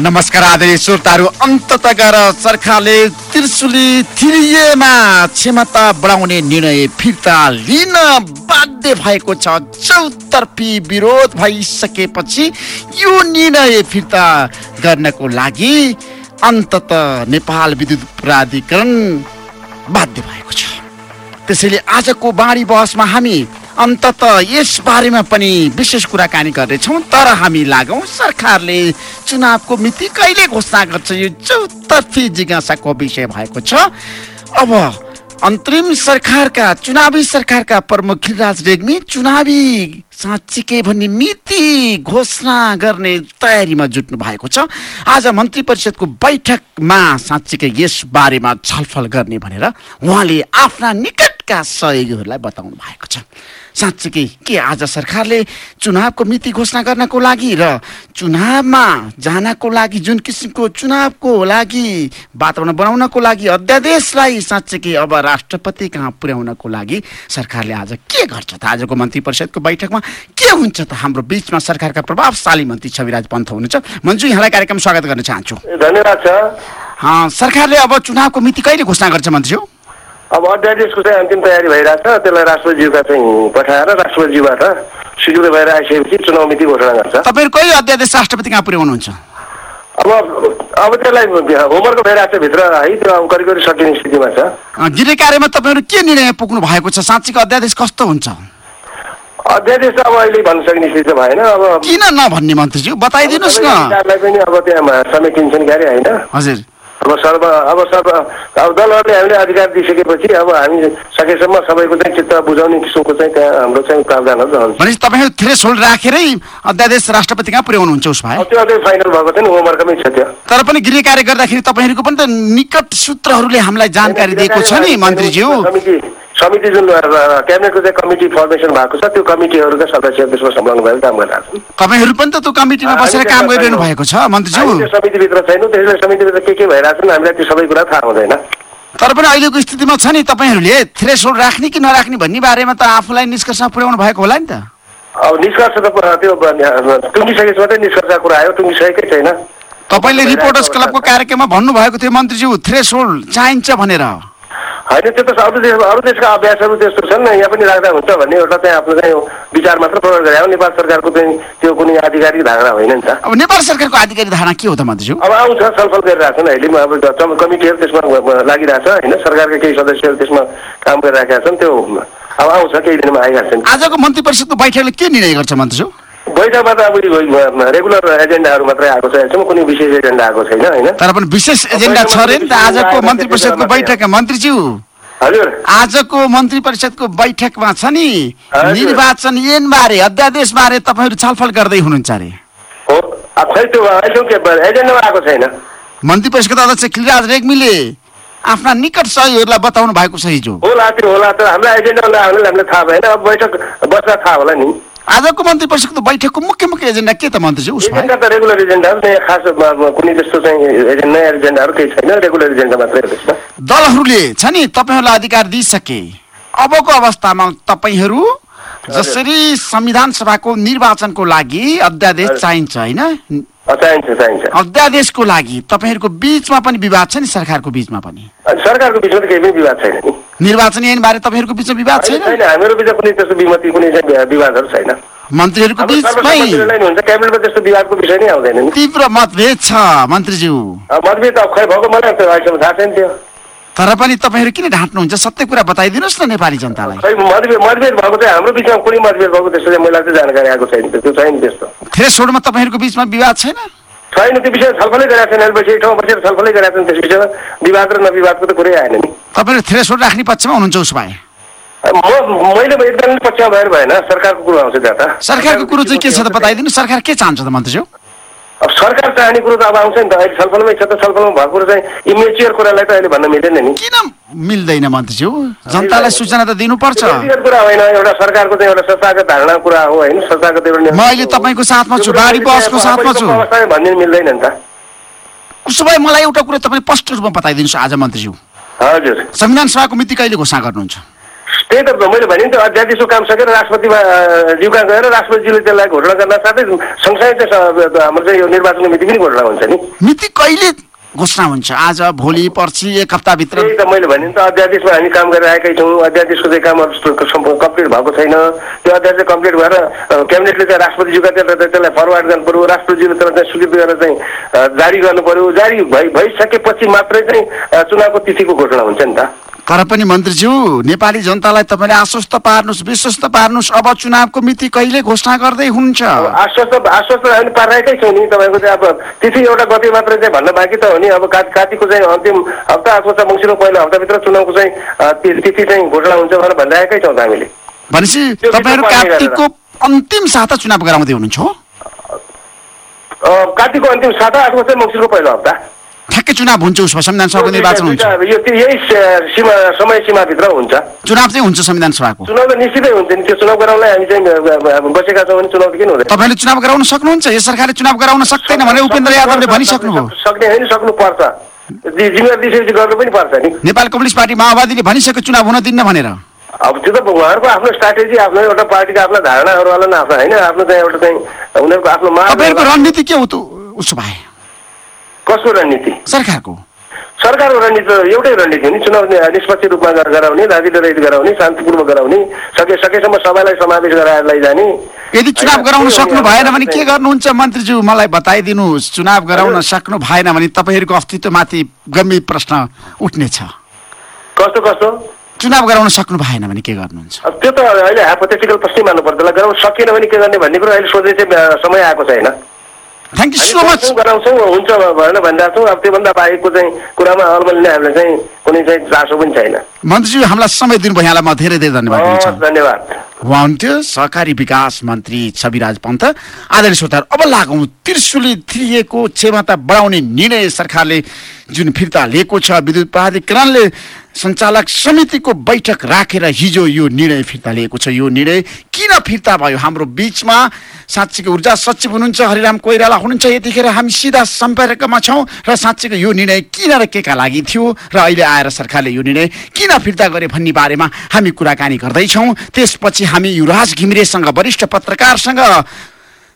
नमस्कार आदरणीय श्रोताहरू अन्तत गएर सरकारले त्रिशुली थिरिएमा क्षमता बढाउने निर्णय फिर्ता लिन बाध्य भएको छ। चौतर्फी विरोध भइसकेपछि यो निर्णय फिर्ता गर्नको लागि अन्तत नेपाल विद्युत प्राधिकरण बाध्य भएको छ। त्यसैले आजको बाढी बहसमा हामी अन्तत यस बारेमा पनि विशेष कुराकानी गर्नेछौँ तर हामी लागौँ सरकारले चुनावको मिति कहिले घोषणा गर्छ यो चौतर्फी जिज्ञासाको विषय भएको छ। अब अन्तरिम सरकारका चुनावी सरकारका प्रमुख खिलराज रेग्मी चुनावी साँच्चीकै भन्ने मिति घोषणा गर्ने तयारीमा जुट्नु भएको छ। आज मन्त्री परिषदको बैठकमा साँच्चीकै यस बारेमा छलफल गर्ने भनेर उहाँले आफ्ना निकटका सहयोगीहरूलाई बताउनु भएको छ। साँच्चीकै के आज सरकारले चुनावको मिति घोषणा गर्नको लागि र चुनावमा जानको लागि जुन किसिमको चुनावको लागि वातावरण बनाउनको लागि अध्यादेशलाई साँच्चीकै अब राष्ट्रपति कहाँ पुर्याउनको लागि सरकारले आज के गर्छ त? आजको मन्त्री परिषदको बैठकमा के हुन्छ त? हाम्रो बिचमा सरकारका प्रभावशाली मन्त्री छविराज पन्थ हुनुहुन्छ। मन्जु यहाँलाई कार्यक्रम स्वागत गर्न चाहन्छु। धन्यवाद सरकारले अब चुनावको मिति कहिले घोषणा गर्छ मन्त्रीज्यू अब अध्यादेशको चाहिँ अन्तिम तयारी भइरहेछ त्यसलाई राष्ट्रपतिज्यूका चाहिँ पठाएर राष्ट्रपतिज्यूबाट स्वीकृत भएर आइसकेपछि चुनाव मिति घोषणा गर्छ। तपाईँहरू कहिले अध्यादेश राष्ट्रपति कहाँ पुर्याउनुहुन्छ अब अब त्यसलाई होमवर्क भइरहेको छ भित्र है त्यो अब करिब करिब सकिने स्थितिमा छ। गृह कार्यमा तपाईँहरू के निर्णय पुग्नु भएको छ? साँच्चीको अध्यादेश कस्तो हुन्छ? अध्यादेश त अब अहिले भन्न सकिने स्थिति त भएन। अब किन नभन्ने मन्त्रीज्यू? बताइदिनुहोस् न। पनि अब त्यहाँ समेटिन्छन् क्यारे होइन? हजुर। अब सर्व अब सर्व अब दलहरूले हामीले अधिकार दिइसकेपछि अब हामी सकेसम्म सबैको चाहिँ चित्त बुझाउने किसिमको चाहिँ त्यहाँ हाम्रो चाहिँ प्रावधानहरू रहन्छ भनेपछि तपाईँहरू थ्रेस होल्ड राखेरै अध्यादेश राष्ट्रपति कहाँ पुर्याउनुहुन्छ उस भए त्यो अझै फाइनल भएको छैन होमवर्कमै छ त्यो। तर पनि गृह कार्य गर्दाखेरि तपाईँहरूको पनि त निकट सूत्रहरूले हामीलाई जानकारी दिएको छ नि मन्त्रीज्यू। समिति जुन क्याबिनेटको चाहिँ कमिटी फर्मेसन भएको छ त्यो कमिटीहरूका सदस्य त्यसमा संलग्न भएर काम गरिरहेको छन्। तपाईँहरू पनि त त्यो कमिटीमा बसेर काम गरिरहनु भएको छ मन्त्रीज्यू। त्यो समितिभित्र छैनौँ त्यसले समितिभित्र के के भइरहेको छ हामीलाई त्यो सबै कुरा थाहा हुँदैन। तर पनि अहिलेको स्थितिमा छ नि तपाईँहरूले थ्रेस होल्ड राख्ने कि नराख्ने भन्ने बारेमा त आफूलाई निष्कर्षमा पुर्याउनु भएको होला नि त। अब निष्कर्ष त त्यो टुङ्गिसकेपछि मात्रै निष्कर्षको कुरा आयो टुङ्गिसकेकै छैन। तपाईँले रिपोर्टर्स क्लबको कार्यक्रममा भन्नुभएको थियो मन्त्रीज्यू थ्रेस होल्ड चाहिन्छ भनेर। होइन त्यो त अरू देश अरू देशका अभ्यासहरू त्यस्तो छन् यहाँ पनि राख्दा हुन्छ भन्ने एउटा चाहिँ आफ्नो चाहिँ विचार मात्र प्रकट गरे हो नेपाल सरकारको चाहिँ त्यो कुनै आधिकारिक धारणा होइन नि त। अब नेपाल सरकारको आधिकारिक धारणा के हो त मन्त्रीज्यू अब आउँछ छलफल गरिरहेछन् अहिले। अब कमिटीहरू त्यसमा लागिरहेछ होइन? सरकारका केही सदस्यहरू त्यसमा काम गरिरहेका छन् त्यो अब आउँछ केही दिनमा आइहाल्छन् आजको मन्त्री परिषदको बैठकले के निर्णय गर्छ मन्त्रीज्यू बैठकमा त अब रेगुलर एजेन्डाहरू मात्रै आएको छ अहिलेसम्म कुनै विशेष एजेन्डा आएको छैन होइन? तर पनि विशेष एजेन्डा छ अरे नि त आजको मन्त्री परिषदको बैठकमा मन्त्रीज्यू। हजुर। आजको मन्त्री परिषदको बैठकमा छ नि। निर्वाचन ऐन बारे अध्यादेश बारे तपाईँहरू छलफल गर्दै हुनुहुन्छ अरे। हो अब खै त्यो अहिलेसम्म के एजेन्डामा आएको छैन। मन्त्री परिषदको अध्यक्ष खिलराज रेग्मीले आफ्ना निकट सहयोगीहरूलाई बताउनु भएको छ हिजो। होला त्यो होला तर हामीलाई एजेन्डा हामीलाई थाहा भएन अब बैठक बस्दा थाहा होला नि। आजको मन्त्री परिषदको बैठकको मुख्य मुख्य एजेन्डा के त मन्त्रीज्यू उस भए? एजेन्डा त रेगुलर एजेन्डाहरू नयाँ खास कुनै त्यस्तो चाहिँ एजेन्डा नयाँ एजेन्डाहरू केही छैन रेगुलर एजेन्डा मात्रै दलहरूले छ नि तपाईँहरूलाई अधिकार दिइसके। अबको अवस्थामा तपाईँहरू जसरी संविधान सभाको निर्वाचनको लागि अध्यादेश चाहिन्छ होइन? चाहिन्छ चाहिन्छ अध्यादेशको लागि तपाईँहरूको बिचमा पनि विवाद छ नि सरकारको बिचमा पनि? सरकारको बिचमा त केही पनि विवाद छैन नि। निर्वाचन ऐन बारे तपाईँहरूको बिचमा विवाद छैन? छैन हामीहरू बिचमा कुनै त्यस्तो विमति कुनै विवादहरू छैन। मन्त्रीहरूको बिचमै। हुन्छ क्याबिनेटमा त्यस्तो विवादको विषय नै आउँदैन नि। तीव्र मतभेद छ मन्त्रीज्यू। मतभेद त खै भएको मलाई अहिलेसम्म थाहा छैन त्यो। तर पनि तपाईँहरू किन ढाँट्नुहुन्छ? सत्य कुरा बताइदिनुहोस् न नेपाली जनतालाई। मतभेद भएको चाहिँ हाम्रो बिचमा कुनै मतभेद भएको त्यस्तो चाहिँ मलाई चाहिँ जानकारी आएको छैन त्यो छैन त्यस्तो। थ्रेसोल्डमा तपाईँहरूको बिचमा विवाद छैन? छैन त्यो विषय छलफलै गरेका छैन। अहिले बसी एक ठाउँमा बसेर छलफलै गरेका छन् त्यस विषयमा। विवाद र नविवादको त कुरै आएन नि। तपाईँहरू थ्रेसोल्ड राख्ने पक्षमा हुनुहुन्छ उस भए म मैले एकदम पक्षमा भएर भएन। सरकारको कुरो आउँछ त्यहाँ त सरकारको कुरो चाहिँ के छ त बताइदिनु सरकार के चाहन्छ त मन्त्रीज्यू? अब सरकार चाहने कुरो त अब आउँछ नि त। अहिले छलफलमै छ त छलफलमा भएको कुरो चाहिँ इमेच्योर कुरालाई त अहिले भन्न मिल्दैन नि। किन मिल्दैन मन्त्रीज्यू? जनतालाई सूचना त दिनुपर्छ। कुरा होइन एउटा सरकारको चाहिँ एउटा संस्थागत धारणा कुरा हो होइन संस्थागत एउटा म अहिले तपाईँको साथमा छु, बाढी बसको साथमा छु। भनिदिनु मिल्दैन नि त। उसो भए मलाई एउटा कुरा तपाईँ स्पष्ट रूपमा बताइदिनुहोस् आज मन्त्रीज्यू। हजुर। संविधान सभाको मिति कहिले घोषणा गर्नुहुन्छ? त्यही त मैले भने नि त अध्यादेशको काम सकेर राष्ट्रपतिमा अ, ज्यूका गएर राष्ट्रपतिजीले त्यसलाई घोषणा गर्न साथै सँगसँगै स- हाम्रो चाहिँ यो निर्वाचनको मिति पनि घोषणा हुन्छ नि। मिति कहिले घोषणा हुन्छ? आज भोलि पर्सि एक हप्ताभित्र? त्यही त मैले भने नि त अध्यादेशमा हामी काम गरिरहेकै छौँ। अध्यादेशको चाहिँ कामहरू कम्प्लिट भएको छैन। त्यो अध्यादेश कम्प्लिट भएर क्याबिनेटले चाहिँ राष्ट्रपतिज्यूका त्यसलाई त्यसलाई फरवार्ड गर्नु पऱ्यो राष्ट्रपतिजीले त्यसलाई चाहिँ स्वीकृत गरेर चाहिँ जारी गर्नु पऱ्यो जारी भइ भइसकेपछि मात्रै चाहिँ चुनावको तिथिको घोषणा हुन्छ नि त। तर पनि मन्त्रीज्यू नेपाली जनतालाई तपाईँले आश्वस्त पार्नुहोस् विश्वस्त पार्नुहोस्। अब चुनावको मिति कहिले घोषणा गर्दै अब आश्वस्त आश्वस्त हामी पारिरहेकै छौँ नि। तपाईँको चाहिँ अब तिथि एउटा गति मात्रै चाहिँ भन्न बाँकी त हो नि। अब का कातिको चाहिँ अन्तिम हप्ता अथवा चाहिँ मङ्सिरको पहिलो हप्ताभित्र चुनावको चाहिँ तिथि चाहिँ घोषणा हुन्छ भनेर भनिरहेकै छौँ त हामीले। भनेपछि तपाईँहरू कार्तिकको अन्तिम साता चुनाव गराउँदै हुनुहुन्छ हो? कार्तिकको अन्तिम साता अथवा चाहिँ मङ्सिरको पहिलो हप्ता। ठ्याक्कै चुनाव हुन्छ उसमा संविधान सभाको निर्वाचन हुन्छ यो यही सीमा समय सीमाभित्र हुन्छ चुनाव चाहिँ हुन्छ संविधान सभाको चुनाव त निश्चितै हुन्छ नि त्यो चुनाव गराउनलाई हामी चाहिँ बसेका छौँ भने चुनाव किन हुँदैन तपाईँले चुनाव गराउन सक्नुहुन्छ यस सरकारले चुनाव गराउन सक्दैन भने उपेन्द्र यादवले भनिसक्नुभयो सक्ने होइन सक्नु पर्छ जि- जिम्मेवारी दिइसकेपछि गर्नु पनि पर्छ नि नेपाल कम्युनिस्ट पार्टी माओवादीले भनिसक्यो चुनाव हुन दिन्न भनेर अब त्यो त उहाँहरूको आफ्नो स्ट्राटेजी आफ्नो एउटा पार्टीको आफ्ना धारणाहरू होला नि आफ्नो होइन आफ्नो चाहिँ एउटा चाहिँ उनीहरूको आफ्नो। रणनीति के हो त उसो भए कसको रणनीति? सरकारको। सरकारको रणनीति त एउटै रणनीति हो नि। चुनाव निष्पक्ष रूपमा गर- गराउने राजीले रहित गराउने शान्तिपूर्वक गराउने सके सकेसम्म सबैलाई समावेश गराएर लैजाने। यदि चुनाव गराउन सक्नु भएन भने के गर्नुहुन्छ मन्त्रीज्यू? मलाई बताइदिनुहोस् चुनाव गराउन सक्नु भएन भने तपाईँहरूको अस्तित्वमाथि गम्भीर प्रश्न उठ्नेछ। कस्तो कस्तो? चुनाव गराउन सक्नु भएन भने के गर्नुहुन्छ? त्यो त अहिले हाइपोथेटिकल प्रश्नै मान्नु त्यसलाई गराउन सकिएन भने के गर्ने भन्ने कुरो अहिले सोध्ने चाहिँ समय आएको छैन। थ्याङ्क यू सो मच गराउँछौँ हुन्छ भनेर भनिरहेको छौँ अब त्योभन्दा बाहेकको चाहिँ कुरामा अल्मलिने हामीलाई चाहिँ कुनै चाहिँ चासो पनि छैन। मन्त्रीज्यू हामीलाई समय दिनुभयो यहाँलाई म धेरै धेरै धन्यवाद धन्यवाद। उहाँ हुन्थ्यो सहकारी विकास मन्त्री छविराज पन्त। आदरणीय श्रोताहरू अब लागौँ त्रिशुली थिरिएको क्षमता बढाउने निर्णय सरकारले जुन फिर्ता लिएको छ विद्युत प्राधिकरणले सञ्चालक समितिको बैठक राखेर हिजो यो निर्णय फिर्ता लिएको छ। यो निर्णय किन फिर्ता भयो? हाम्रो बिचमा साँच्चीको ऊर्जा सचिव हुनुहुन्छ हरिराम कोइराला हुनुहुन्छ। यतिखेर हामी सिधा सम्पर्कमा छौँ र साँच्चीको यो निर्णय किन र के का लागि थियो? र अहिले आएर सरकारले यो निर्णय किन फिर्ता गरे भन्ने बारेमा हामी कुराकानी गर्दैछौँ। त्यसपछि हामी युवराज घिमिरेसँग वरिष्ठ पत्रकारसँग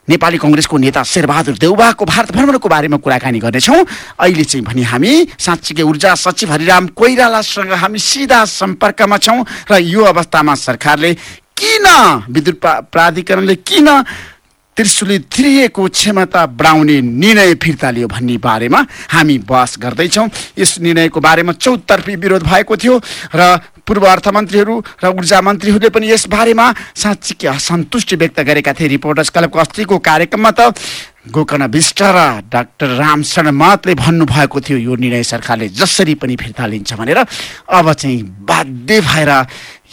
नेपाली कङ्ग्रेसको नेता शेरबहादुर देउबाको भारत भ्रमणको बारेमा कुराकानी गर्नेछौँ। अहिले चाहिँ भने हामी साँच्चीकै ऊर्जा सचिव हरिराम कोइरालासँग हामी सिधा सम्पर्कमा छौँ र यो अवस्थामा सरकारले किन विद्युत प्रा- प्राधिकरणले किन त्रिशुली थिरिएको क्षमता बढाउने निर्णय फिर्ता लियो भन्ने बारेमा हामी बहस गर्दैछौँ। यस निर्णयको बारेमा चौतर्फी विरोध भएको थियो र पूर्व अर्थमन्त्रीहरू र ऊर्जा मन्त्रीहरूले पनि यस बारेमा साँच्चीकै असन्तुष्टि व्यक्त गरेका थिए। रिपोर्टर्स क्लबको अस्तिको कार्यक्रममा त गोकर्ण विष्ट र डाक्टर रामशरण महतले भन्नुभएको थियो यो निर्णय सरकारले जसरी पनि फिर्ता लिन्छ भनेर। अब चाहिँ बाध्य भएर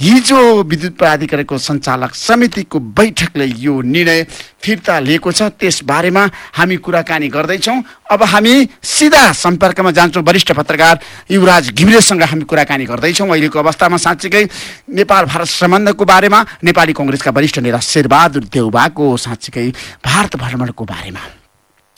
हिजो विद्युत प्राधिकरणको सञ्चालक समितिको बैठकले यो निर्णय फिर्ता लिएको छ। त्यसबारेमा हामी कुराकानी गर्दैछौँ। अब हामी सिधा सम्पर्कमा जान्छौँ। वरिष्ठ पत्रकार युवराज घिमिरेसँग हामी कुराकानी गर्दैछौँ। अहिलेको अवस्थामा साँच्चीकै नेपाल भारत सम्बन्धको बारेमा नेपाली कङ्ग्रेसका वरिष्ठ नेता शेरबहादुर देउबाको साँच्चीकै भारत भ्रमणको बारेमा।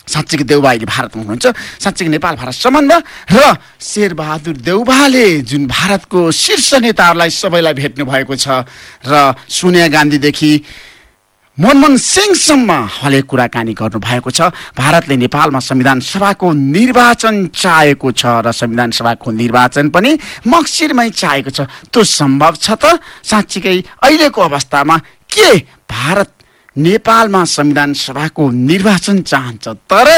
साँच्चीकै देउबा भारतमा हुनुहुन्छ साँच्चीकै नेपाल भारत सम्बन्ध र शेरबहादुर देउबाले जुन भारतको शीर्ष नेताहरूलाई सबैलाई भेट्नु भएको छ र सोनिया गान्धीदेखि मनमोहन सिंहसम्म हले कुराकानी गर्नुभएको छ। भारतले नेपालमा संविधान सभाको निर्वाचन चाहेको छ र संविधान सभाको निर्वाचन पनि मक्सिरमै चाहेको छ। त्यो सम्भव छ त? साँच्चीकै अहिलेको अवस्थामा के भारत नेपालमा संविधान सभाको निर्वाचन चाहन्छ? तर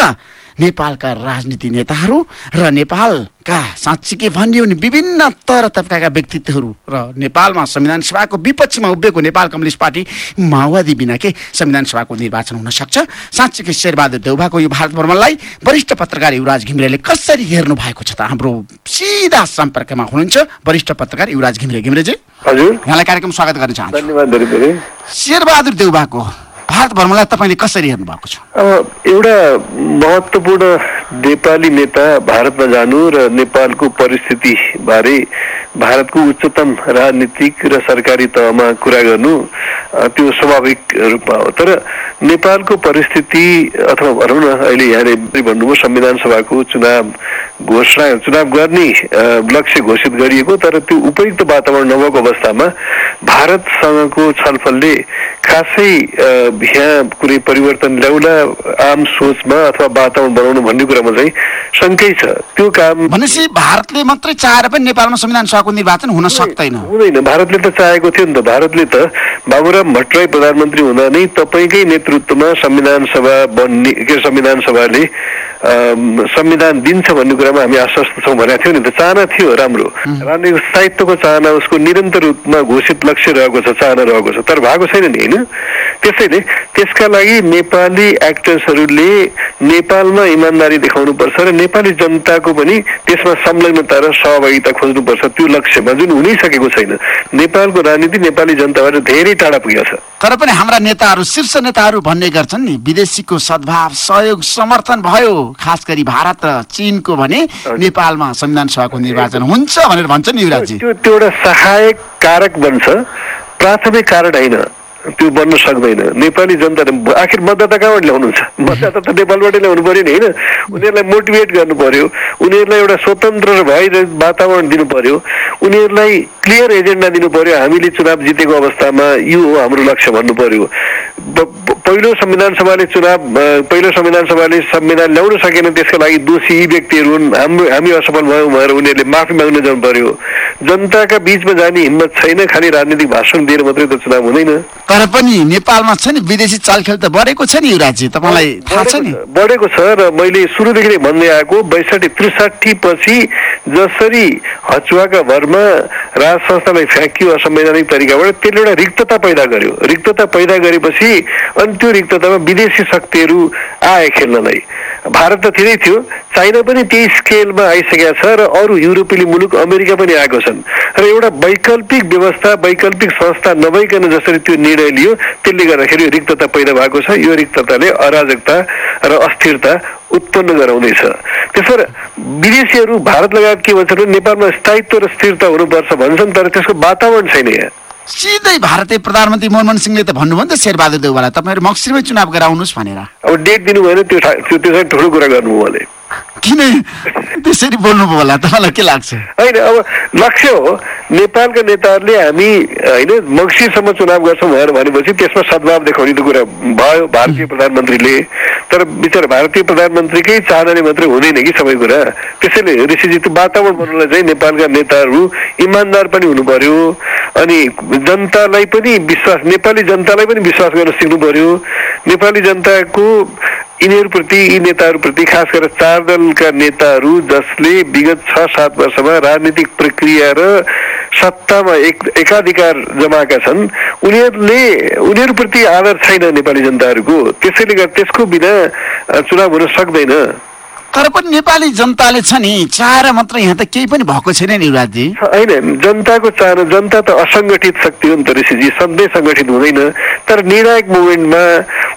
नेपालका राजनीति नेताहरू र नेपालका साँच्चीकै भनियो भने विभिन्न तर तबकाका व्यक्तित्वहरू र नेपालमा संविधान सभाको विपक्षमा उभिएको नेपाल कम्युनिस्ट पार्टी माओवादी बिना के संविधान सभाको निर्वाचन हुन सक्छ। साँच्चीकै शेरबहादुर देउबाको यो भारत भ्रमणलाई वरिष्ठ पत्रकार युवराज घिमिरेले कसरी हेर्नु भएको छ त? हाम्रो सिधा सम्पर्कमा हुनुहुन्छ वरिष्ठ पत्रकार युवराज घिमिरे। घिमिरेजी हजुर। यहाँलाई कार्यक्रम स्वागत गर्न चाहन्छु। धन्यवाद धेरै धेरै। शेरबहादुर देउबाको भारत भ्रमणलाई तपाईँले कसरी हेर्नु भएको छ एउटा महत्त्वपूर्ण नेपाली नेता भारतमा जानु र नेपालको परिस्थिति बारे भारतको उच्चतम राजनीतिक र सरकारी तहमा कुरा गर्नु त्यो स्वाभाविक रूपमा हो। तर नेपालको परिस्थिति अथवा भनौँ न अहिले यहाँले भन्नुभयो संविधान सभाको चुनाव घोषणा चुनाव गर्ने लक्ष्य घोषित गरिएको तर त्यो उपयुक्त वातावरण नभएको अवस्थामा भारतसँगको छलफलले खासै यहाँ कुनै परिवर्तन ल्याउला आम सोचमा अथवा वातावरण बनाउनु भन्ने कुरामा चाहिँ शङ्कै छ। त्यो काम भनेपछि भारतले मात्रै चाहेर पनि नेपालमा संविधान सभाको निर्वाचन हुन सक्दैन। हुँदैन। भारतले त चाहेको थियो नि त। भारतले त बाबुराम भट्टराई प्रधानमन्त्री हुँदा नै तपाईँकै नेतृत्वमा संविधान सभा बन्ने के संविधान सभाले संविधान दिन्छ भन्ने कुरामा हामी आश्वस्त छौँ भनेको थियो नि त चाहना थियो राम्रो। राजनीतिक स्थायित्वको चाहना उसको निरन्तर रूपमा घोषित लक्ष्य रहेको छ चाहना रहेको छ। तर भएको छैन नि होइन? त्यसैले त्यसका लागि नेपाली एक्टर्सहरूले नेपालमा इमान्दारी देखाउनुपर्छ र नेपाली जनताको पनि त्यसमा संलग्नता र सहभागिता खोज्नुपर्छ। त्यो लक्ष्यमा जुन हुनै सकेको छैन। नेपालको राजनीति नेपाली जनताबाट धेरै टाढा पुगेको छ। तर पनि हाम्रा नेताहरू शीर्ष नेताहरू भन्ने गर्छन् नि विदेशीको सद्भाव सहयोग समर्थन भयो खास गरी भारत र चीनको भने। नेपालमा संविधान सभाको निर्वाचन हुन्छ भनेर भन्छन् युवराजजी त्यो त्यो एउटा सहायक कारक बन्छ। प्राथमिक कारण होइन। त्यो बन्न सक्दैन। नेपाली जनता आखिर मतदाता कहाँबाट ल्याउनुहुन्छ? मतदाता त नेपालबाटै ल्याउनु पर्यो नि होइन? उनीहरूलाई मोटिभेट गर्नु पर्यो उनीहरूलाई एउटा स्वतन्त्र र भइ वातावरण दिनु पर्यो उनीहरूलाई क्लियर एजेन्डा दिनु पर्यो हामीले चुनाव जितेको अवस्थामा यो हो हाम्रो लक्ष्य भन्नु पर्यो ब- पहिलो संविधान सभाले चुनाव पहिलो संविधान सभाले संविधान ल्याउन सकेन त्यसका लागि दोषी यी व्यक्तिहरू हुन्। हाम्रो हामी असफल भयौँ भनेर उनीहरूले माफी माग्न जानु पर्यो। जनताका बिचमा जाने हिम्मत छैन खालि राजनीतिक भाषण दिएर मात्रै त चुनाव हुँदैन। तर पनि नेपालमा छ नि विदेशी चालखेल त बढेको छ नि युवराजजी तपाईँलाई थाहा छ नि? बढेको छ र मैले सुरुदेखि नै भन्दै आएको बैसठी त्रिसाठी पछि जसरी हचुवाका भरमा राज संस्थालाई फ्याँकियो असंवैधानिक तरिकाबाट त्यसले एउटा रिक्तता पैदा गर्यो। रिक्तता पैदा गरेपछि अनि त्यो रिक्ततामा विदेशी शक्तिहरू आए खेल्नलाई भारत त थिरै थियो चाइना पनि त्यही स्केलमा आइसकेका छ र अरू युरोपेली मुलुक अमेरिका पनि आएको छन्। र एउटा वैकल्पिक व्यवस्था वैकल्पिक संस्था नभइकन जसरी त्यो निर्णय लियो त्यसले गर्दाखेरि रिक्तता पैदा भएको छ। यो रिक्तताले अराजकता र अस्थिरता उत्पन्न गराउँदैछ। त्यसो विदेशीहरू भारत लगायत के भन्छन् भने नेपालमा स्थायित्व र स्थिरता हुनुपर्छ भन्छन् तर त्यसको वातावरण छैन यहाँ। सिधै भारतीय प्रधानमन्त्री मनमोहन सिंहले त भन्नुभयो नि त शेरबहादुर देउवालाई। तपाईँहरू मक्सिरमै चुनाव गराउनुहोस् भनेर। अब डेट दिनु भएन त्यो ठुलो कुरा गर्नु किन? त्यसरी बोल्नुभयो होला तपाईँलाई के लाग्छ? होइन अब लक्ष्य हो नेपालका नेताहरूले हामी होइन मङ्सिरसम्म चुनाव गर्छौँ भनेर भनेपछि त्यसमा सद्भाव देखाउने त कुरा भयो भारतीय प्रधानमन्त्रीले तर बिचरा भारतीय प्रधानमन्त्रीकै चाहनाले मात्रै हुँदैन कि सबै कुरा। त्यसैले ऋषिजी त्यो वातावरण बनाउनलाई चाहिँ नेपालका नेताहरू इमान्दार पनि हुनु पर्यो अनि जनतालाई पनि विश्वास नेपाली जनतालाई पनि विश्वास गर्न सिक्नु पर्यो नेपाली जनताको यिनीहरूप्रति यी नेताहरूप्रति खास गरेर चार दलका नेताहरू जसले विगत छ सात वर्षमा राजनीतिक प्रक्रिया र सत्तामा एक एकाधिकार जमाएका छन् उनीहरूले उनीहरूप्रति आदर छैन नेपाली जनताहरूको। त्यसैले गर्दा त्यसको बिना चुनाव हुन सक्दैन। तर पनि नेपाली जनताले छ नि चाहेर मात्र यहाँ त केही पनि भएको छैन नि युवराजजी। होइन जनताको चाहना जनता त असङ्गठित शक्ति हो नि त ऋषिजी सधैँ सङ्गठित हुँदैन। तर निर्णायक मुभमेन्टमा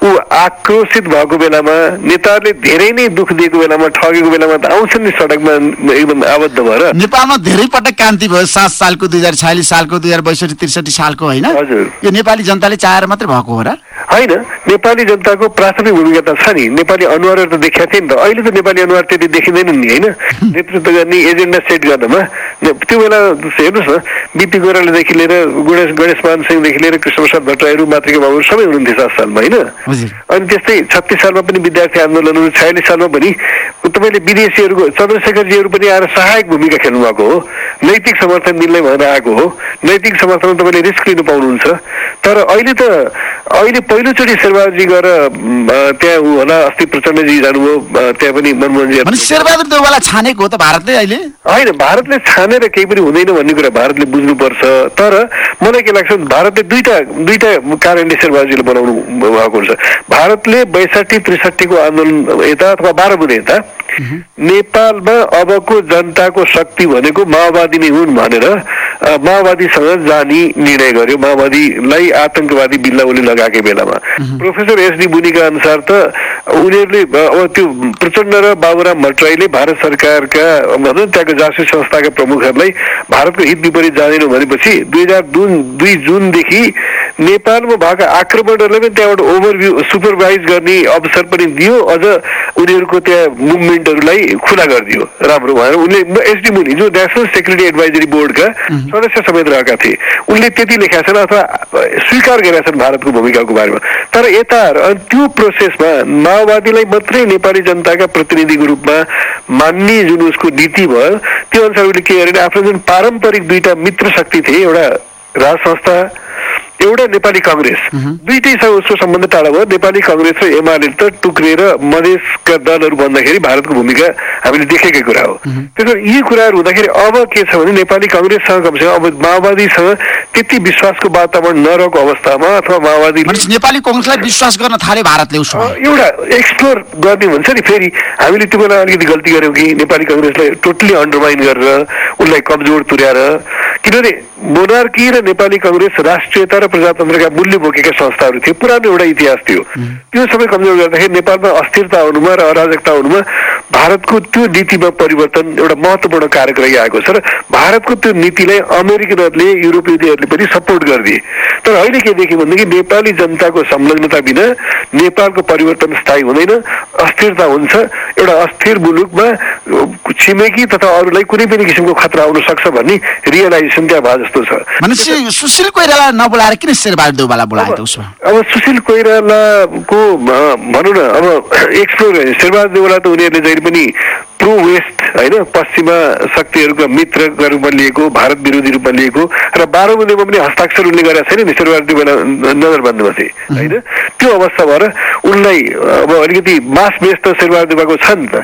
ऊ आक्रोशित भएको बेलामा नेताहरूले धेरै नै दुःख दिएको बेलामा ठगेको बेलामा त आउँछन् नि सडकमा एकदम आबद्ध भएर। नेपालमा धेरै पटक क्रान्ति भयो सात सालको दुई हजार छयालिस सालको दुई हजार बैसठी त्रिसठी सालको होइन? हजुर। यो नेपाली जनताले चाहेर मात्रै भएको हो र? होइन नेपाली जनताको प्राथमिक भूमिका त छ नि। नेपाली अनुहारहरू त देखिएको थियो नि त। अहिले त नेपाली अनुहार त्यति देखिँदैन नि होइन? नेतृत्व गर्ने एजेन्डा सेट गर्नमा त्यो बेला हेर्नुहोस् न बिपी गोरालेदेखि लिएर गणेश गणेश मान सिंहदेखि लिएर कृष्णप्रसाद भट्टराईहरू मातृका बाबु सबै हुनुहुन्थ्यो सात सालमा होइन? अनि त्यस्तै छत्तिस सालमा पनि विद्यार्थी आन्दोलनहरू छयालिस सालमा पनि तपाईँले विदेशीहरूको चन्द्रशेखरजीहरू पनि आएर सहायक भूमिका खेल्नु भएको हो। नैतिक समर्थन मिल्ने भएर आएको हो। नैतिक समर्थनमा तपाईँले रिस्क लिनु पाउनुहुन्छ। तर अहिले त अहिले पहिलोचोटि शेरबहादुरजी गएर त्यहाँ ऊ होला अस्ति प्रचण्डजी जानुभयो त्यहाँ पनि मनमोहनजी भने शेरबहादुर देउवालाई छानेको हो त भारतले अहिले? होइन भारतले छानेर केही पनि हुँदैन भन्ने कुरा भारतले बुझ्नुपर्छ। तर मलाई के लाग्छ भारतले दुईटा दुईटा कारणले शेरबहादुरजीले बनाउनु भएको हुन्छ भारतले बैसठी त्रिसठीको आन्दोलन यता अथवा बाह्र बुधे यता नेपालमा अबको जनताको शक्ति भनेको माओवादी नै हुन् भनेर माओवादीसँग जाने निर्णय गर्यो। माओवादीलाई आतङ्कवादी बिल्लाउली लगाएकै बेलामा। प्रोफेसर एसडी बुनीका अनुसार त उनीहरूले अब त्यो प्रचण्ड र बाबुराम भट्टराईले भारत सरकारका भनौँ त्यहाँको जासुस संस्थाका प्रमुखहरूलाई भारतको हित विपरीत जाँदैनौँ भनेपछि दुई हजार दुन दुई जुनदेखि नेपालमा भएको आक्रमणहरूलाई पनि त्यहाँबाट ओभरभ्यू सुपरभाइज गर्ने अवसर पनि दियो। अझ उनीहरूको त्यहाँ मुभमेन्टहरूलाई खुला गरिदियो। राम्रो भएर उनले एसडी मुनि जो नेसनल सेक्युरिटी एडभाइजरी बोर्डका सदस्य समेत रहेका थिए उनले त्यति लेखेका छन् अथवा स्वीकार गरेका छन् भारतको भूमिकाको बारेमा। तर यता त्यो प्रोसेसमा माओवादीलाई मात्रै नेपाली जनताका प्रतिनिधिको रूपमा मान्ने जुन उसको नीति भयो त्यो अनुसार उसले के गरे आफ्नो जुन पारम्परिक दुईटा मित्र शक्ति थिए एउटा राज संस्था एउटा नेपाली कङ्ग्रेस। दुइटैसँग उसको सम्बन्ध टाढा भयो नेपाली कङ्ग्रेस र एमाले त टुक्रिएर मधेसका दलहरू भन्दाखेरि भारतको भूमिका हामीले देखेकै कुरा हो। त्यसो यी कुराहरू हुँदाखेरि अब के छ भने नेपाली कङ्ग्रेससँग कमसेकम अब माओवादीसँग त्यति विश्वासको वातावरण नरहेको अवस्थामा अथवा भनेपछि नेपाली कङ्ग्रेसलाई विश्वास गर्न थाल्यो भारतले। एउटा एक्सप्लोर गर्ने भन्छ नि फेरि। हामीले त्यो बेला अलिकति गल्ती गऱ्यौँ कि नेपाली कङ्ग्रेसलाई टोटली अन्डरमाइन गरेर उसलाई कमजोर तुर्याएर किनभने मोनार्की र नेपाली कङ्ग्रेस राष्ट्रियता र प्रजातन्त्रका मूल्य बोकेका संस्थाहरू थिए। पुरानो एउटा इतिहास थियो। त्यो सबै कमजोर गर्दाखेरि नेपालमा अस्थिरता आउनुमा र अराजकता आउनुमा भारतको त्यो नीतिमा परिवर्तन एउटा महत्त्वपूर्ण कारक रहिआएको छ र भारतको त्यो नीतिलाई अमेरिकनहरूले युरोपेलीहरूले पनि सपोर्ट गरिदिए। तर अहिले के देख्यो भनेदेखि नेपाली जनताको संलग्नता बिना नेपालको परिवर्तन स्थायी हुँदैन अस्थिरता हुन्छ एउटा अस्थिर मुलुकमा छिमेकी तथा अरूलाई कुनै पनि किसिमको खतरा आउन सक्छ भन्ने रियलाइजेसन त्यहाँ भए जस्तो छ सुशील कोइराला नबोलाएर किन शेरबहादुर देउवालाई बोलायो त उसो भए? अब सुशील कोइरालाको भनौँ न अब एक्सप्लोर शेरबहादुर देउला त उनीहरूले जहिले पनि प्रो वेस्ट होइन? पश्चिमा शक्तिहरूका मित्रका रूपमा लिएको भारत विरोधी रूपमा लिएको र बाह्र बुँदेमा पनि हस्ताक्षर उनले गरेका छैन नि शेरबहादुर देउला नजरबन्दमा चाहिँ होइन? त्यो अवस्था भएर उनलाई अब अलिकति मास बेस त शेरबहादुर देउवाको छ नि त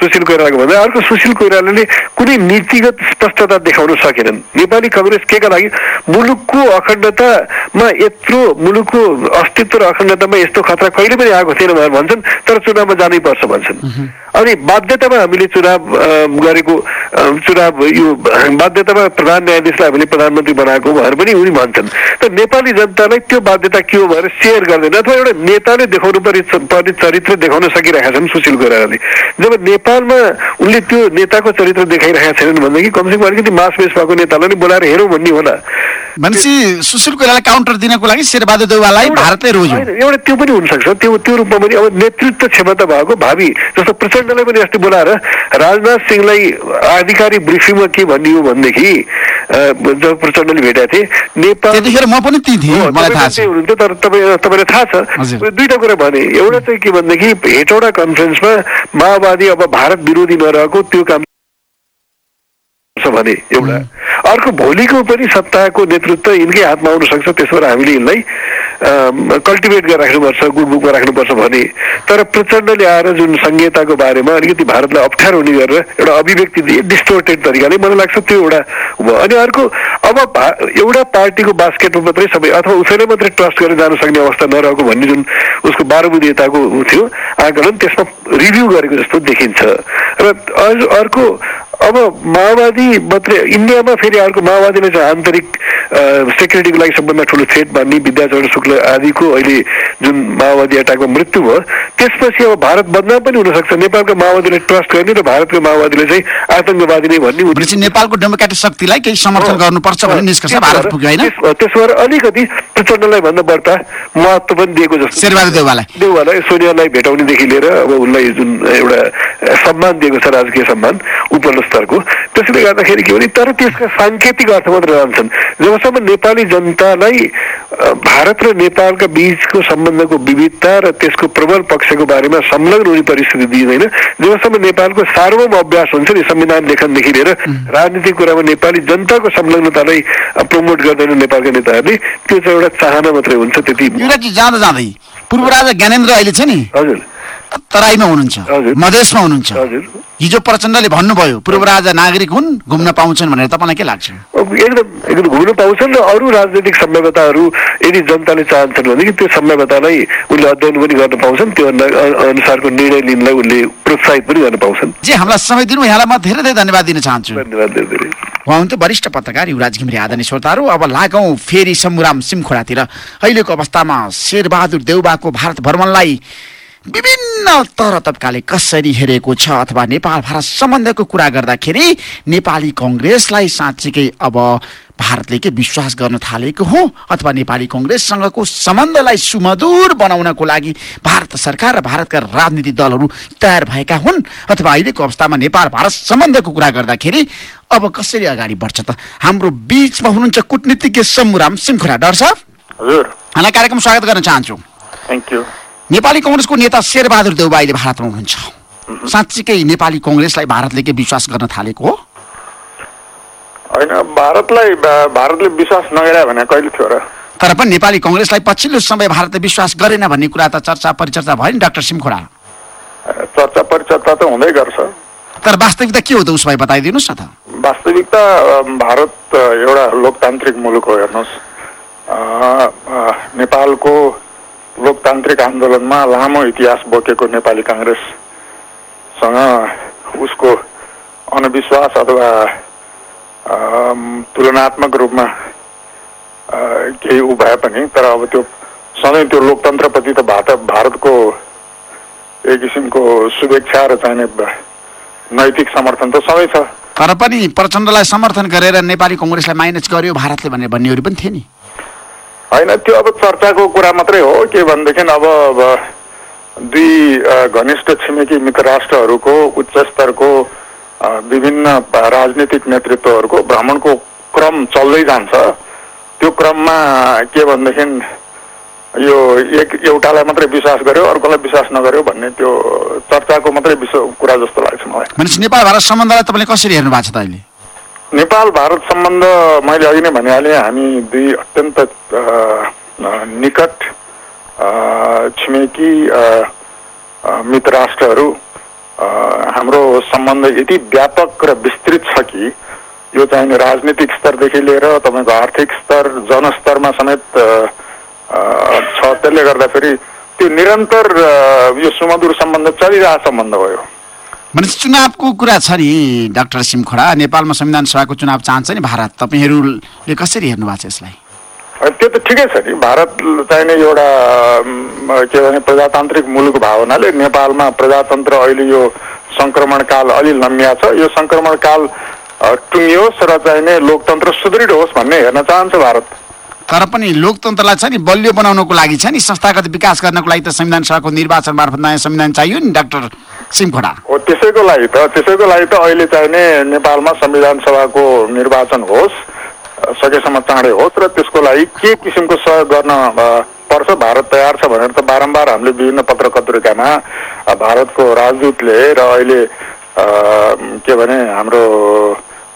सुशील कोइरालाको भन्दा अर्को सुशील कोइरालाले कुनै नीतिगत स्पष्टता देखाउन सकेनन्। नेपाली कङ्ग्रेस के का लागि? मुलुकको अखण्डतामा यत्रो मुलुकको अस्तित्व र अखण्डतामा यस्तो खतरा कहिले पनि आएको थिएन भनेर भन्छन् तर चुनावमा जानै पर्छ भन्छन्। अनि बाध्यतामा हामीले चुनाव गरेको चुनाव यो बाध्यतामा प्रधान न्यायाधीशलाई हामीले प्रधानमन्त्री बनाएको भनेर पनि उनी भन्छन्। तर नेपाली जनतालाई त्यो बाध्यता के हो भनेर सेयर गर्दैन अथवा एउटा नेताले देखाउनु पर्ने पर्ने चरित्र देखाउन सकिरहेका छन् सुशील कोइरालाले जब नेपालमा उनले त्यो नेताको चरित्र देखाइरहेका छैनन् भनेदेखि कमसेकम अलिकति मासपेस भएको नेतालाई नै बोलाएर हेरौँ भन्ने होला। भनेपछि सुशील कोइराला काउन्टर दिनको लागि शेरबहादुर देउवालाई भारतले रोज्यो। एउटा त्यो पनि हुनसक्छ। त्यो त्यो रूपमा पनि अब नेतृत्व क्षमता भएको भावी जस्तो प्रचण्डलाई पनि अस्ति बोलाएर राजनाथ सिंहलाई आधिकारिक ब्रिफिङमा के भनियो भनेदेखि जब प्रचण्डले भेटेका थिए नेपाल म पनि हुनुहुन्थ्यो तर तपाईँ तपाईँलाई थाहा छ। दुईटा कुरा भने एउटा चाहिँ के भनेदेखि हेटौडा कन्फरेन्समा माओवादी अब भारत विरोधी नरहेको त्यो काम भने एउटा। अर्को भोलिको पनि सत्ताको नेतृत्व यिनकै हातमा आउन सक्छ त्यसो भएर हामीले यिनलाई कल्टिभेट गरेर राख्नुपर्छ गुडबुकमा राख्नुपर्छ भने। तर प्रचण्डले आएर जुन संहिताको बारेमा अलिकति भारतलाई अप्ठ्यारो हुने गरेर एउटा अभिव्यक्ति दिए डिस्टोर्टेड तरिकाले मलाई लाग्छ त्यो एउटा अनि अर्को अब एउटा पार्टीको बास्केटमा मात्रै सबै अथवा उसैलाई मात्रै ट्रस्ट गरेर जान सक्ने अवस्था नरहेको भन्ने जुन उसको बाह्रबुधेताको ऊ थियो आकलन त्यसमा रिभ्यू गरेको जस्तो देखिन्छ। र अर्को अब माओवादी मात्रै इन्डियामा फेरि अर्को माओवादीले चाहिँ आन्तरिक सेक्युरिटीको लागि सबभन्दा ठुलो थ्रेट मान्ने विद्याचरण शुक्ल आदिको अहिले जुन माओवादी अट्याकमा मृत्यु भयो त्यसपछि अब भारत बदनाम पनि हुनसक्छ। नेपालको माओवादीले ट्रस्ट गर्ने र भारतको माओवादीले चाहिँ आतङ्कवादी नै भन्ने नेपालको डेमोक्रेटिक शक्तिलाई केही समर्थन गर्नुपर्छ भन्ने निष्कर्ष भारत पुग्यो होइन? त्यस- त्यसो भएर अलिकति प्रचण्डलाई भन्दा बढ्ता महत्व पनि दिएको जस्तो। शेरबहादुर देउवालाई। सोनियालाई भेटाउनेदेखि लिएर अब उसलाई जुन एउटा सम्मान दिएको छ राजकीय सम्मान उपल्लो स्तरको त्यसले गर्दाखेरि के भने तर त्यसका साङ्केतिक अर्थ मात्र रहन्छन्। जबसम्म नेपाली जनतालाई भारत र नेपालका बीचको सम्बन्धको विविधता र त्यसको प्रबल पक्षको बारेमा संलग्न हुने परिस्थिति दिइँदैन। जबसम्म नेपालको सार्वभौम अभ्यास हुन्छ नि संविधान लेखनदेखि लिएर राजनीतिक कुरामा नेपाली जनताको संलग्नतालाई प्रमोट गर्दैन नेपालका नेताहरूले त्यो चाहिँ एउटा चाहना मात्रै हुन्छ त्यति। जाँदा जाँदै पूर्व राजा ज्ञानेन्द्र अहिले छ नि। हजुर। तराईमा हुनुहुन्छ। मधेसमा हुनुहुन्छ। हिजो प्रचण्डले भन्नुभयो पूर्व राजा नागरिक हुन् घुम्न पाउँछन् भनेर तपाईँलाई के लाग्छ? एकदम एकदम घुम्न पाउँछन् र अरू राजनैतिक सम्भाव्यताहरू यदि जनताले चाहन्छन् भनेदेखि त्यो सम्भाव्यतालाई उनले अध्ययन पनि गर्न पाउँछन् त्यो अनुसारको निर्णय लिनलाई उनले प्रोत्साहित पनि गर्न पाउँछन्। जे हामीलाई समय दिनु यहाँलाई म धेरै धेरै धन्यवाद दिन चाहन्छु। धन्यवाद धेरै उहाँ हुन्थ्यो वरिष्ठ पत्रकार युवराज घिमिरे आदरणीय श्रोताहरू। अब लागौँ फेरि समुराम सिमखोडातिर अहिलेको अवस्थामा शेरबहादुर देउबाको भारत भ्रमणलाई विभिन्न तर तबकाले कसरी हेरेको छ अथवा नेपाल भारत सम्बन्धको कुरा गर्दाखेरि नेपाली कङ्ग्रेसलाई साँच्चीकै अब भारतले के विश्वास गर्न थालेको हो? अथवा नेपाली कङ्ग्रेससँगको सम्बन्धलाई सुमधुर बनाउनको लागि भारत सरकार र भारतका राजनीतिक दलहरू तयार भएका हुन्? अथवा अहिलेको अवस्थामा नेपाल भारत सम्बन्धको कुरा गर्दाखेरि अब कसरी अगाडि बढ्छ त? हाम्रो बिचमा हुनुहुन्छ कुटनीतिज्ञ शम्भुराम सिमखुरा डर साहब हजुर। यहाँलाई कार्यक्रम स्वागत गर्न चाहन्छु। थ्याङ्क यू नेपाली कङ्ग्रेसको नेता शेरबहादुर देउबा अहिले भारतमा हुनुहुन्छ। साँच्चीकै नेपाली कङ्ग्रेसलाई भारतले के विश्वास गर्न थालेको हो? होइन भारतलाई भारतले विश्वास नगरे भने कहिले थियो र? तर पनि नेपाली कङ्ग्रेसलाई पछिल्लो समय भारतले विश्वास गरेन भन्ने कुरा त चर्चा परिचर्चा भयो नि डाक्टर सिमखोडा। चर्चा परिचर्चा त हुँदै गर्छ। तर वास्तविकता के हो त उसो भए बताइदिनुहोस् न त। वास्तविकता भारत एउटा लोकतान्त्रिक मुलुक हो हेर्नुहोस्। नेपालको लोकतान्त्रिक आन्दोलनमा लामो इतिहास बोकेको नेपाली काङ्ग्रेससँग उसको अनविश्वास अथवा तुलनात्मक रूपमा केही ऊ भए पनि तर अब त्यो सधैँ त्यो लोकतन्त्रप्रति त भारत भारतको एक किसिमको शुभेच्छा र चाहिने नैतिक समर्थन त सधैँ छ। तर पनि प्रचण्डलाई समर्थन गरेर नेपाली कङ्ग्रेसलाई माइनस गर्यो भारतले भन्ने भन्नेहरू पनि थिए नि। होइन त्यो अब चर्चाको कुरा मात्रै हो के भनेदेखि अब दुई घनिष्ठ छिमेकी मित्र राष्ट्रहरूको उच्च स्तरको विभिन्न राजनीतिक नेतृत्वहरूको भ्रमणको क्रम चल्दै जान्छ। त्यो क्रममा के भनेदेखि यो एक एउटालाई मात्रै विश्वास गर्यो अर्कोलाई विश्वास नगर्यो भन्ने त्यो चर्चाको मात्रै विषय कुरा जस्तो लाग्छ मलाई। नेपाल भारत सम्बन्धलाई तपाईँले कसरी हेर्नु भएको छ त अहिले? नेपाल भारत सम्बन्ध मैले अघि नै भनिहालेँ हामी दुई अत्यन्त निकट छिमेकी मित्र राष्ट्रहरू हाम्रो सम्बन्ध यति व्यापक र विस्तृत छ कि यो चाहिँ राजनीतिक स्तरदेखि लिएर तपाईँको आर्थिक स्तर जनस्तरमा समेत छ त्यसले गर्दाखेरि त्यो निरन्तर यो सुमधुर सम्बन्ध चलिरहेको सम्बन्ध हो यो भनेपछि चुनावको कुरा छ नि डाक्टर सिमखोडा नेपालमा संविधान सभाको चुनाव चाहन्छ नि भारत। तपाईँहरूले कसरी हेर्नु भएको छ यसलाई? त्यो त ठिकै छ नि भारत चाहिने एउटा के भने प्रजातान्त्रिक मुलुक भएको हुनाले नेपालमा प्रजातन्त्र अहिले यो सङ्क्रमण काल अलि लम्बिया छ। यो सङ्क्रमण काल अ, टुङ्गियोस् र चाहिने लोकतन्त्र सुदृढ होस् भन्ने हेर्न चाहन्छ भारत। तर पनि लोकतन्त्रलाई छ नि बलियो बनाउनको लागि छ नि संस्थागत विकास गर्नको लागि त संविधान सभाको निर्वाचन मार्फत नयाँ संविधान चाहियो नि डाक्टर सिमखोडा हो त्यसैको लागि त त्यसैको लागि त अहिले चाहिने नेपालमा संविधान सभाको निर्वाचन होस् सकेसम्म चाँडै होस् र त्यसको लागि के किसिमको सहयोग गर्न पर्छ भारत तयार छ भनेर त बारम्बार हामीले विभिन्न पत्र पत्रिकामा भारतको राजदूतले र अहिले के भने हाम्रो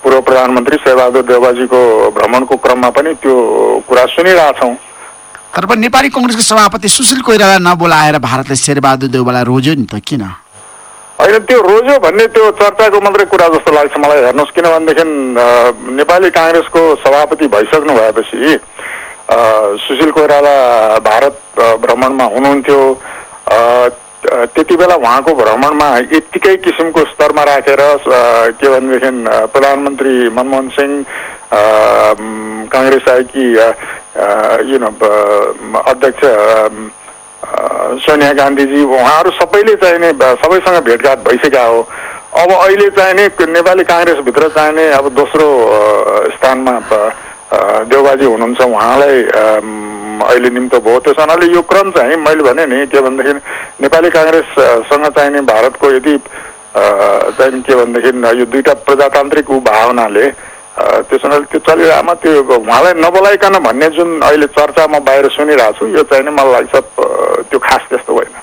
पूर्व प्रधानमन्त्री शेरबहादुर देवाजीको भ्रमणको क्रममा पनि त्यो कुरा सुनिरहेछौँ। तर पनि नेपाली कङ्ग्रेसको सभापति सुशील कोइराला नबोलाएर भारतले शेरबहादुर देउबालाई रोज्यो नि त किन? होइन त्यो रोज्यो भन्ने त्यो चर्चाको मात्रै कुरा जस्तो लाग्छ मलाई हेर्नुहोस् किनभनेदेखि नेपाली काङ्ग्रेसको सभापति भइसक्नु भएपछि सुशील कोइराला भारत भ्रमणमा हुनुहुन्थ्यो। त्यति बेला उहाँको भ्रमणमा यत्तिकै किसिमको स्तरमा राखेर के भनेदेखि प्रधानमन्त्री मनमोहन सिंह काङ्ग्रेस आएकी यु नो अध्यक्ष सोनिया गान्धीजी उहाँहरू सबैले चाहिने सबैसँग भेटघाट भइसकेका हो। अब अहिले चाहिने नेपाली काङ्ग्रेसभित्र चाहिने अब दोस्रो स्थानमा देउबाजी हुनुहुन्छ उहाँलाई अहिले निम्तो भयो। त्यस हुनाले यो क्रम चाहिँ मैले भने नि के भनेदेखि नेपाली काङ्ग्रेससँग चाहिने भारतको यदि चाहिँ के भनेदेखि यो दुईटा प्रजातान्त्रिक ऊ भावनाले त्यस हुनाले त्यो चलिरहेमा त्यो उहाँलाई नबोलाइकन भन्ने जुन अहिले चर्चा म बाहिर सुनिरहेको छु यो चाहिँ नि मलाई लाग्छ त्यो खास त्यस्तो होइन।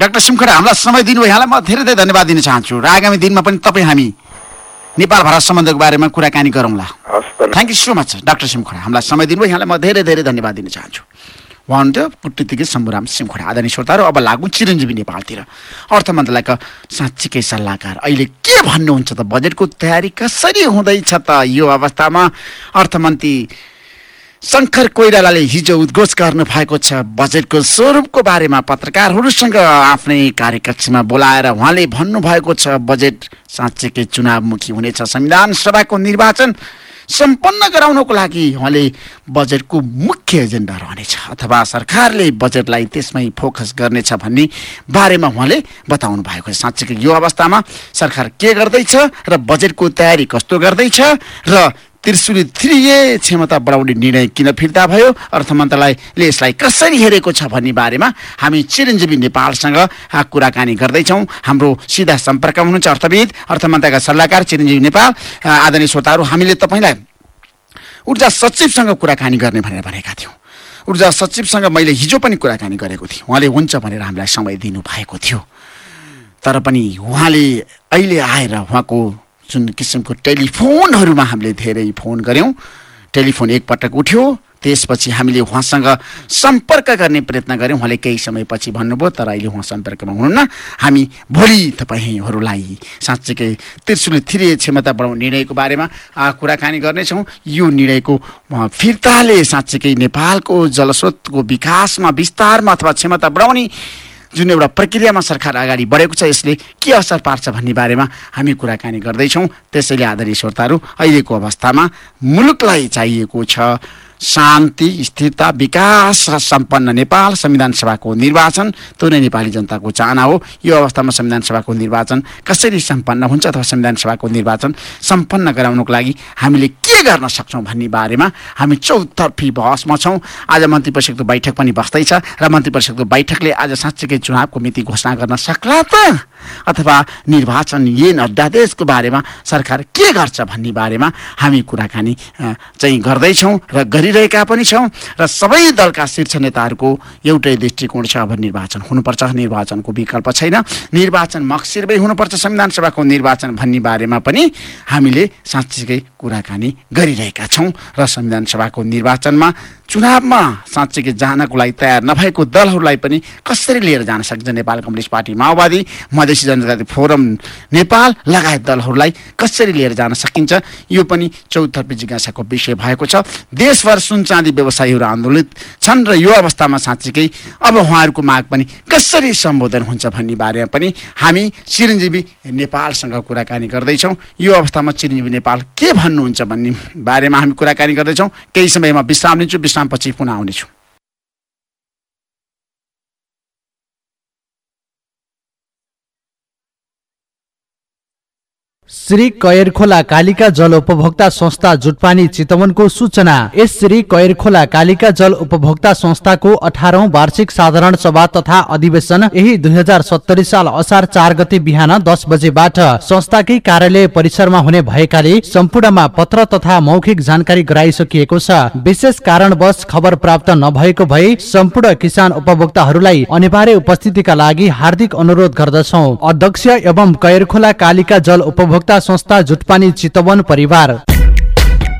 डाक्टर सिमखोडा हामीलाई समय दिनुभयो। यहाँलाई म धेरै धेरै धन्यवाद दिन चाहन्छु र आगामी दिनमा पनि तपाईँ हामी नेपाल भारत सम्बन्धको बारेमा कुराकानी गरौँला। Thank you so much doctor Simkhada हामीलाई समय दिनुभयो। यहाँलाई म धेरै धेरै धन्यवाद दिन चाहन्छु। उहाँ हुनुहुन्थ्यो कुटनीतिज्ञ शम्भुराम सिमखोडा आदरणीय श्रोताहरू अब लागु चिरञ्जीवी नेपालतिर। अर्थ मन्त्रालयका साँच्चीकै सल्लाहकार। अहिले के भन्नुहुन्छ त? बजेटको तयारी कसरी हुँदैछ त? यो अवस्थामा अर्थमन्त्री शङ्कर कोइरालाले हिजो उद्घोष गर्नु भएको छ। बजेटको स्वरूपको बारेमा पत्रकारहरूसँग आफ्नै कार्यकक्षमा बोलाएर उहाँले भन्नुभएको छ बजेट साँच्चीकै चुनावमुखी हुनेछ। संविधान सभाको निर्वाचन सम्पन्न गराउनको लागि उहाँले बजेटको मुख्य एजेन्डा रहनेछ अथवा सरकारले बजेटलाई त्यसमै फोकस गर्नेछ भन्ने बारेमा उहाँले बताउनु भएको छ। साँच्चीकै यो अवस्थामा सरकार के गर्दैछ र बजेटको तयारी कस्तो गर्दैछ र त्रिशुली थ्री ए क्षमता बढाउने निर्णय किन फिर्ता भयो? अर्थ मन्त्रालयले यसलाई कसरी हेरेको छ भन्ने बारेमा हामी चिरञ्जीवी नेपालसँग कुराकानी गर्दैछौँ। हाम्रो सिधा सम्पर्कमा हुनुहुन्छ अर्थविद अर्थ मन्त्रालयका सल्लाहकार चिरञ्जीवी नेपाल। आदरणीय श्रोताहरू हामीले तपाईँलाई ऊर्जा सचिवसँग कुराकानी गर्ने भनेर भनेका थियौँ। ऊर्जा सचिवसँग मैले हिजो पनि कुराकानी गरेको थिएँ। उहाँले हुन्छ भनेर हामीलाई समय दिनुभएको थियो। तर पनि उहाँले अहिले आएर उहाँको जुन किसिमको टेलिफोनहरूमा हामीले धेरै फोन गऱ्यौँ। टेलिफोन एकपटक उठ्यो त्यसपछि हामीले उहाँसँग सम्पर्क गर्ने प्रयत्न गऱ्यौँ। उहाँले केही समयपछि भन्नुभयो तर अहिले उहाँ सम्पर्कमा हुनुहुन्न। हामी भोलि तपाईँहरूलाई साँच्चीकै त्रिशुल थ्री क्षमता बढाउने निर्णयको बारेमा कुराकानी गर्नेछौँ। यो निर्णयको फिर्ताले साँच्चीकै नेपालको जलस्रोतको विकासमा विस्तारमा अथवा क्षमता बढाउने जुन एउटा प्रक्रियामा सरकार अगाडि बढेको छ यसले के असर पार्छ भन्ने बारेमा हामी कुराकानी गर्दैछौँ। त्यसैले आदरणीय श्रोताहरू अहिलेको अवस्थामा मुलुकलाई चाहिएको छ। शान्ति स्थिरता विकास र सम्पन्न नेपाल संविधान सभाको निर्वाचन त्यो नै नेपाली जनताको चाहना हो। यो अवस्थामा संविधान सभाको निर्वाचन कसरी सम्पन्न हुन्छ अथवा संविधान सभाको निर्वाचन सम्पन्न गराउनुको लागि हामीले के गर्न सक्छौँ भन्ने बारेमा हामी चौतर्फी बहसमा छौँ। आज मन्त्री परिषदको बैठक पनि बस्दैछ र मन्त्री परिषदको बैठकले आज साँच्चीकै चुनावको मिति घोषणा गर्न सक्ला त? अथवा निर्वाचन ऐन अध्यादेशको बारेमा सरकार के गर्छ भन्ने बारेमा हामी कुराकानी चाहिँ गर्दैछौँ र गरिरहेका पनि छौँ र सबै दलका शीर्ष नेताहरूको एउटै दृष्टिकोण छ अब निर्वाचन हुनुपर्छ। निर्वाचनको विकल्प छैन। निर्वाचन मक्सिरमै हुनुपर्छ संविधान सभाको निर्वाचन भन्ने बारेमा पनि हामीले साँच्चीकै कुराकानी गरिरहेका छौँ र संविधान सभाको निर्वाचनमा चुनावमा साँच्चीकै जानको लागि तयार नभएको दलहरूलाई पनि कसरी लिएर जान सकिन्छ नेपाल कम्युनिस्ट पार्टी माओवादी मधेसी जनजाति फोरम नेपाल लगायत दलहरूलाई कसरी लिएर जान सकिन्छ? यो पनि चौतर्फी जिज्ञासाको विषय भएको छ। देशभर सुन चाँदी व्यवसायीहरू आन्दोलित छन् र यो अवस्थामा साँच्चीकै अब उहाँहरूको माग पनि कसरी सम्बोधन हुन्छ भन्ने बारेमा पनि हामी चिरञ्जीवी नेपालसँग कुराकानी गर्दैछौँ। यो अवस्थामा चिरञ्जीवी नेपाल के भन्नुहुन्छ भन्ने बारेमा हामी कुराकानी गर्दैछौँ। केही समयमा विश्राम लिन्छु। विश्राम पछि पुनः आउनेछु। श्री कयरखोला कालिका जल उपभोक्ता संस्था जुटपानी चितवनको सूचना। यस श्री कयरखोला कालिका जल उपभोक्ता संस्थाको अठारौं वार्षिक साधारण सभा तथा अधिवेशन यही दुई साल असार चार गते बिहान दस बजेबाट संस्थाकै कार्यालय परिसरमा हुने भएकाले सम्पूर्णमा पत्र तथा मौखिक जानकारी गराइसकिएको छ। विशेष कारणवश खबर प्राप्त नभएको भए सम्पूर्ण किसान उपभोक्ताहरूलाई अनिवार्य उपस्थितिका लागि हार्दिक अनुरोध गर्दछौ। अध्यक्ष एवं कयरखोला कालिका जल उपभोक्ता संस्था जुटपानी चितवन परिवार।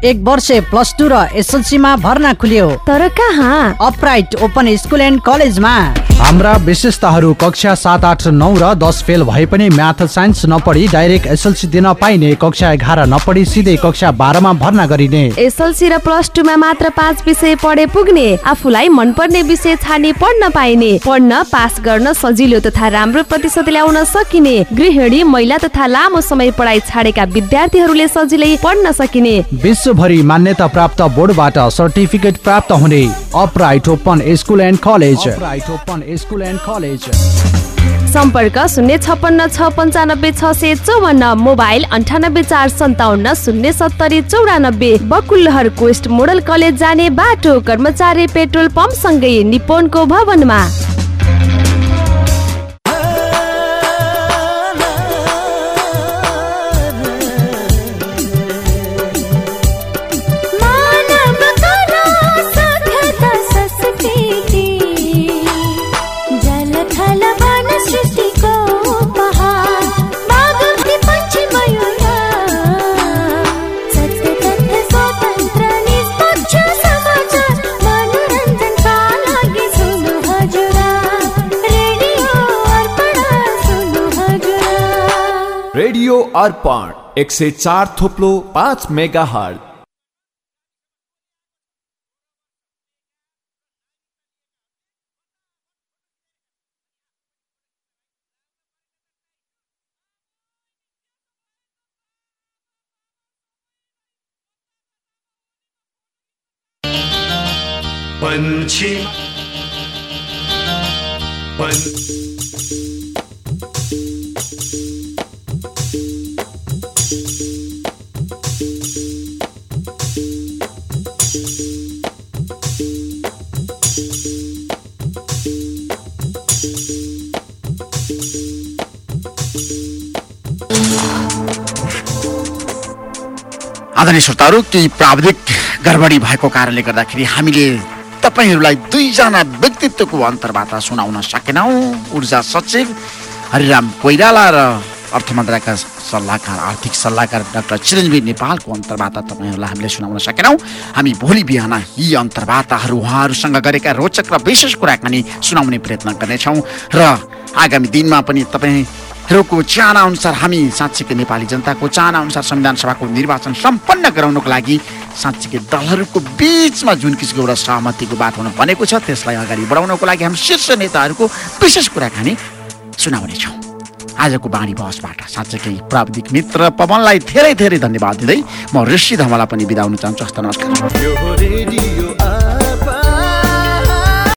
एक वर्ष प्लस टू र एसएलसीमा भर्ना खुल्यो। तर कहाँ? अपराइट ओपन स्कुल एन्ड कलेजमा। हाम्रा विशेषताहरू कक्षा सात आठ नौ र दस फेल भए पनि म्याथ साइन्स नपढी डाइरेक्ट एसएलसी दिन पाइने कक्षा एघार नपढी सिधै कक्षा बाह्रमा भर्ना गरिने। एसएलसी र प्लस टूमा मात्र पाँच विषय पढे पुग्ने आफूलाई मनपर्ने विषय छानी पढ्न पाइने। पढ्न पास गर्न सजिलो तथा राम्रो प्रतिशत ल्याउन सकिने गृहिणी महिला तथा लामो समय पढाइ छाडेका विद्यार्थीहरूले सजिलै पढ्न सकिने। विश्व विश्वभरि मान्यता प्राप्त बोर्डबाट सर्टिफिकेट प्राप्त हुने upright open school and college. Upright open school and college. सम्पर्क शून्य छपन्न छ पन्चानब्बे छ सय चौवन्न मोबाइल अन्ठानब्बे चार सन्ताउन्न शून्य सत्तरी चौरानब्बे बकुल्लहर कोस्ट मोडल कलेज जाने बाटो कर्मचारी पेट्रोल पम्प सँगै निपोनको भवनमा। अर्पण एक से चार थोपलो पाँच मेगा हर्ट पंछी। पंछी आदरणीय श्रोताहरू केही प्राविधिक गडबडी भएको कारणले गर्दाखेरि हामीले तपाईँहरूलाई दुईजना व्यक्तित्वको अन्तर्वार्ता सुनाउन सकेनौँ। ऊर्जा सचिव हरिराम कोइराला र अर्थ मन्त्रालयका सल्लाहकार आर्थिक सल्लाहकार डाक्टर चिरञ्जीवी नेपालको अन्तर्वार्ता तपाईँहरूलाई हामीले सुनाउन सकेनौँ। हामी भोलि बिहान यी अन्तर्वार्ताहरू उहाँहरूसँग गरेका रोचक र विशेष कुराकानी सुनाउने प्रयत्न गर्नेछौँ। र आगामी दिनमा पनि तपाईँहरूको चाहना अनुसार हामी साँच्चीकै नेपाली जनताको चाहना अनुसार संविधान सभाको निर्वाचन सम्पन्न गराउनको लागि साँच्चीकै दलहरूको बिचमा जुन किसिमको एउटा सहमतिको बात हुन बनेको छ त्यसलाई अगाडि बढाउनको लागि हामी शीर्ष नेताहरूको विशेष कुराकानी सुनाउनेछौँ आजको बाणी बहसबाट साँच्चैकै प्राविधिक मित्र पवनलाई धेरै धेरै धन्यवाद दिँदै म ऋषि धमला पनि बिदा हुन चाहन्छु। हस्त नमस्कार।